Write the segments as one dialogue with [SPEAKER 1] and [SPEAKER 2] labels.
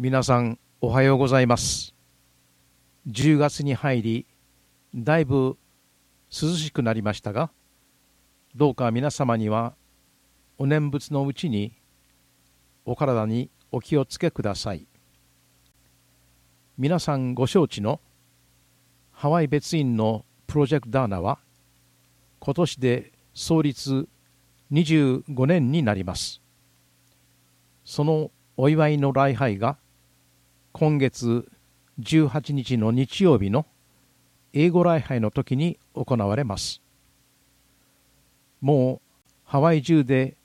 [SPEAKER 1] 皆さんおはようございます。10月に入りだいぶ涼しくなりましたがどうか皆様にはお念仏のうちにお体にお気をつけください。皆さんご承知のハワイ別院のプロジェクトダーナは今年で創立25年になります。そのお祝いの礼拝が今月18日の日曜日の英語礼拝の時に行われます。もうハワイ中で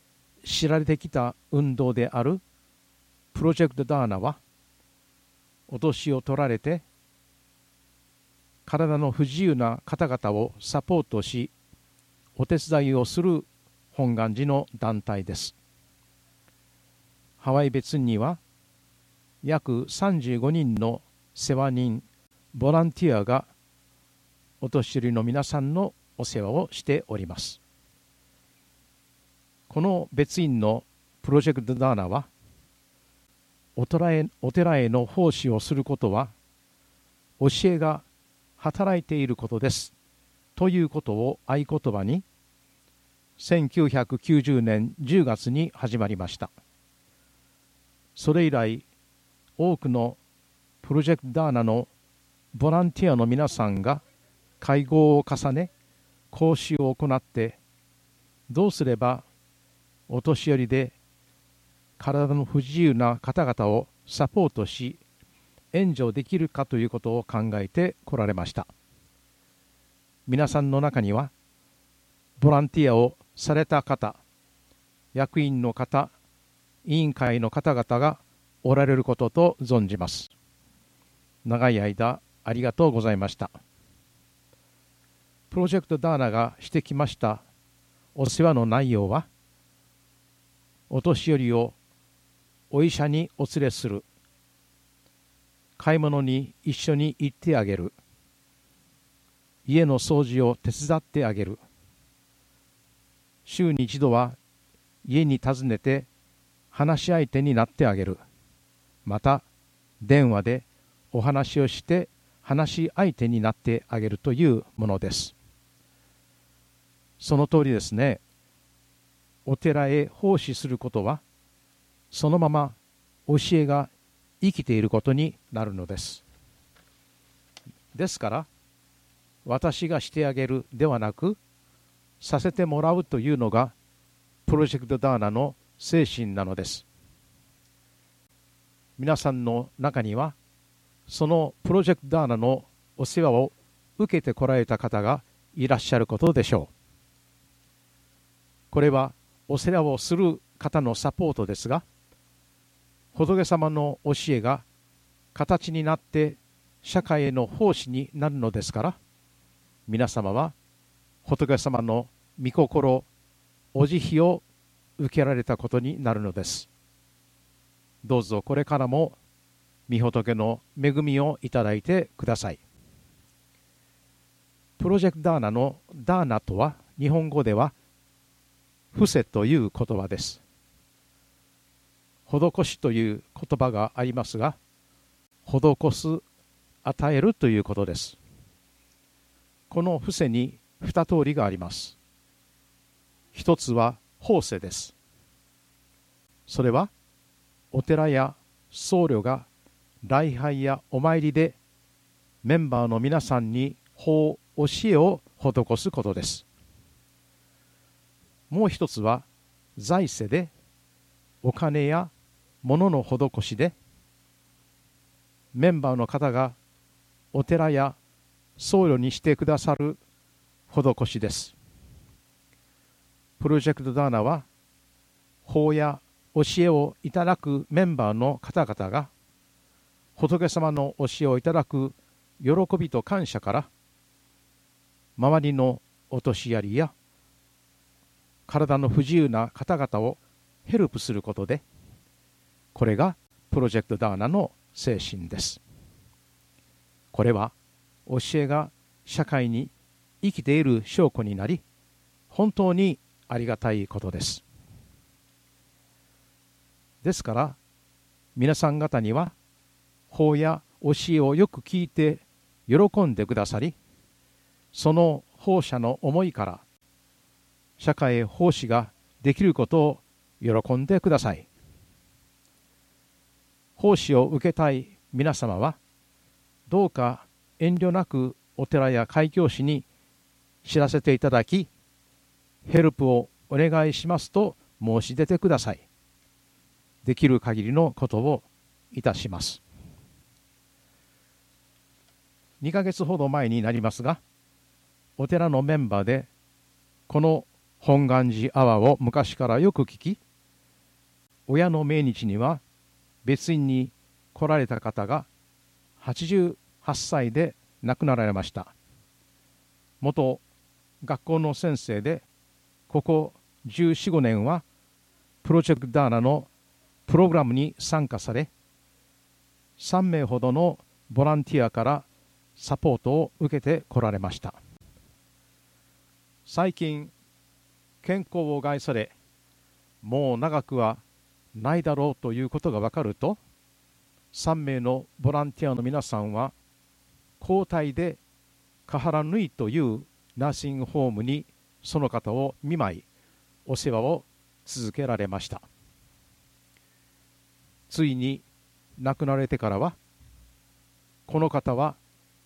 [SPEAKER 1] 知られてきた運動であるプロジェクトダーナはお年を取られて体の不自由な方々をサポートしお手伝いをする本願寺の団体です。ハワイ別には約35人の世話人ボランティアがお年寄りの皆さんのお世話をしております。この別院のプロジェクトダーナはお寺へお寺への奉仕をすることは教えが働いていることです。ということを合言葉に1990年10月に始まりました。それ以来多くのプロジェクトダーナのボランティアの皆さんが会合を重ね講習を行ってどうすればお年寄りで体の不自由な方々をサポートし援助できるかということを考えてこられました。皆さんの中にはボランティアをされた方役員の方委員会の方々がおられることと存じます。長い間ありがとうございました。プロジェクトダーナがしてきました。お世話の内容はお年寄りをお医者にお連れする。買い物に一緒に行ってあげる。家の掃除を手伝ってあげる。週に一度は家に訪ねて話し相手になってあげる。また電話でお話をして話し相手になってあげるというものです。その通りですね。お寺へ奉仕することはそのまま教えが生きていることになるのです。ですから私がしてあげるではなくさせてもらうというのがプロジェクトダーナの精神なのです。皆さんの中にはそのプロジェクトダーナのお世話を受けてこられた方がいらっしゃることでしょう。これはお世話をする方のサポートですが仏様の教えが形になって社会への奉仕になるのですから皆様は仏様の御心お慈悲を受けられたことになるのです。どうぞこれからも御仏の恵みをいただいてください。プロジェクトダーナのダーナとは日本語では伏せという言葉です。施しという言葉がありますが施す与えるということです。この伏せに二通りがあります。一つは法世です。それはお寺や僧侶が礼拝やお参りでメンバーの皆さんに法教えを施すことです。もう一つは財政でお金や物の施しでメンバーの方がお寺や僧侶にしてくださる施しです。プロジェクトダーナは法や教えをいただくメンバーの方々が仏様の教えをいただく喜びと感謝から周りのお年寄りや体の不自由な方々をヘルプすることでこれがプロジェクトダーナの精神です。これは教えが社会に生きている証拠になり本当にありがたいことです。ですから皆さん方には法や教えをよく聞いて喜んでくださりその放射の思いから社会奉仕ができることを喜んでください。奉仕を受けたい皆様はどうか遠慮なくお寺や開教師に知らせていただきヘルプをお願いしますと申し出てください。できる限りのことをいたします。2ヶ月ほど前になりますがお寺のメンバーでこの本願寺アワーを昔からよく聞き親の命日には別院に来られた方が88歳で亡くなられました。元学校の先生でここ1415年はプロジェクトダーナのプログラムに参加され3名ほどのボランティアからサポートを受けてこられました。最近健康を害されもう長くはないだろうということが分かると3名のボランティアの皆さんは交代でカハラヌイというナーシングホームにその方を見舞いお世話を続けられました。ついに亡くなられてからはこの方は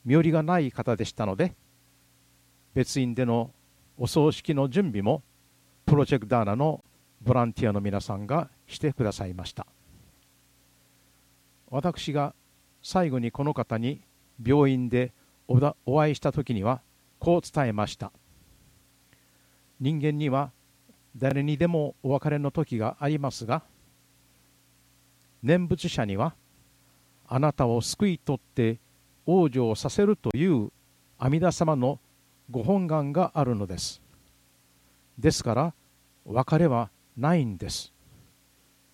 [SPEAKER 1] 身寄りがない方でしたので別院でのお葬式の準備もプロジェクトダーナのボランティアの皆さんがしてくださいました。私が最後にこの方に病院でお会いした時にはこう伝えました。人間には誰にでもお別れの時がありますが念仏者にはあなたを救い取って往生させるという阿弥陀様のご本願があるのです。ですから別れはないんです。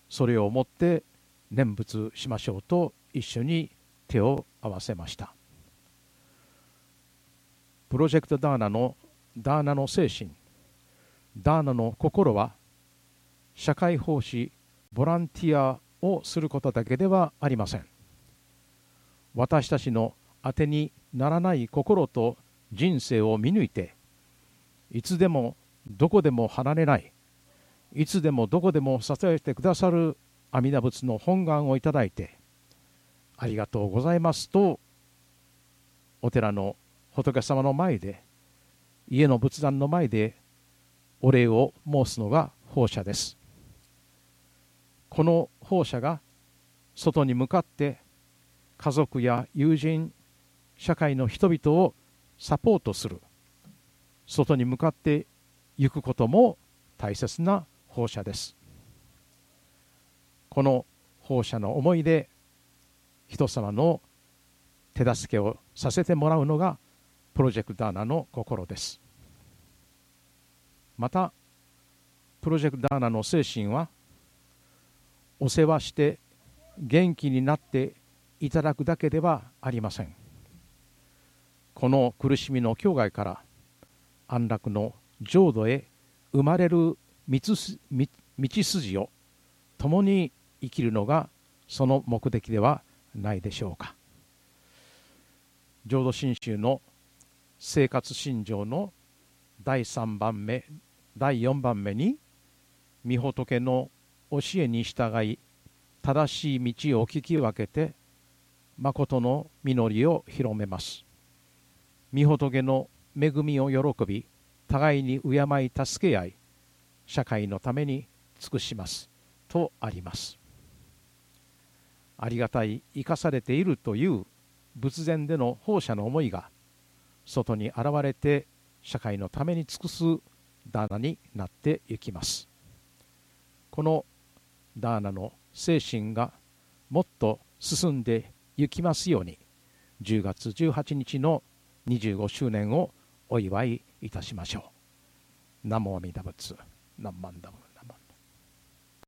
[SPEAKER 1] それをもって念仏しましょうと一緒に手を合わせました。プロジェクトダーナのダーナの精神。ダーナの心は社会奉仕ボランティアをすることだけではありません。私たちの当てにならない心と人生を見抜いていつでもどこでも離れないいつでもどこでも支えてくださる阿弥陀仏の本願をいただいてありがとうございますとお寺の仏様の前で家の仏壇の前でお礼を申すのが放射です。この放射が外に向かって家族や友人社会の人々をサポートする。外に向かって行くことも大切な放射です。この放射の思いで人様の手助けをさせてもらうのがプロジェクトダーナの心です。またプロジェクトダーナの精神はお世話して元気になっていただくだけではありません。この苦しみの境外から安楽の浄土へ生まれる道筋を共に生きるのがその目的ではないでしょうか。浄土真宗の生活信条の第3番目第4番目に御仏の教えに従い正しい道を聞き分けて誠の実りを広めます。御仏の恵みを喜び互いに敬い助け合い社会のために尽くします。とあります。ありがたい生かされているという仏前での放射の思いが外に現れて社会のために尽くすダーナになっていきます。このダーナの精神がもっと進んでいきますように10月18日の25周年をお祝いいたしましょう。ナモアミダ仏、ナンマンダム。